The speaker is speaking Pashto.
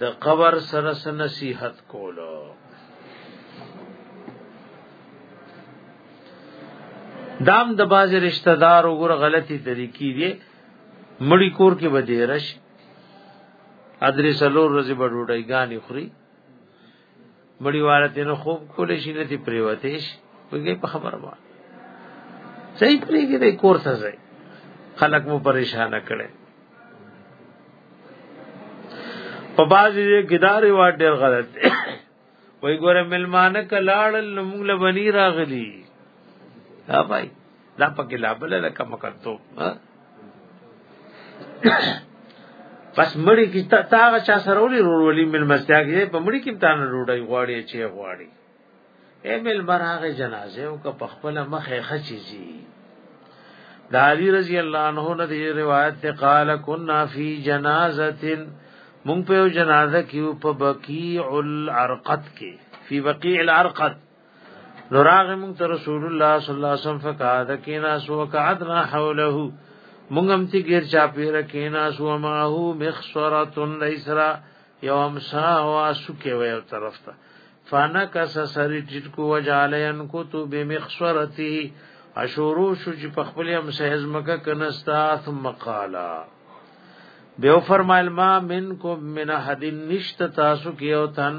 د قبر سره سره نصیحت کولو دام د باز رشتہ دار وګړه غلطی طریقې دی مړی کور کې بدیرش ادرې سلور ورځې بډوډای غانې خوري مړی والا تینو خوب کول شي نه دی پریوته شي وګي په خبره وای صحیح پریږي د کور څه ځای خلک مو پریشان کړي په بازي کې دا ریواج ډیر غلط دی وای ګوره ملمانه کلاړ لمغله بنی راغلی ها بھائی دا پکې لا بل لکه مکتو پس مړی کی تا هغه چا سره ولې رورولي مل مستیا کې په مړی کې تان روډي غواړي چې غواړي اے مل براغه جنازه او که په خپل مخه خچي زی دا علی رضی الله عنه نه دی روایت ته قال كنا فی جنازه مونږ په جنازه کې په بقیع الارقد کې فی بقیع الارقد نو راغ مونږ ته رسول الله صلی الله علیه وسلم فقاد کینا سو قعدنا حوله مونږ هم تی غیر چا پیر کینا سو ما هو مخسره لیسرا یوم سا وا سکه وی طرف ته فانا کس سری ټټ کو وجالین کو تو بمخسرته اشورو شو چې په خپل هم سهز مکه کنستا ثم قالا بیو فرمایل ما منکم من حد نشت تاسو کیو تن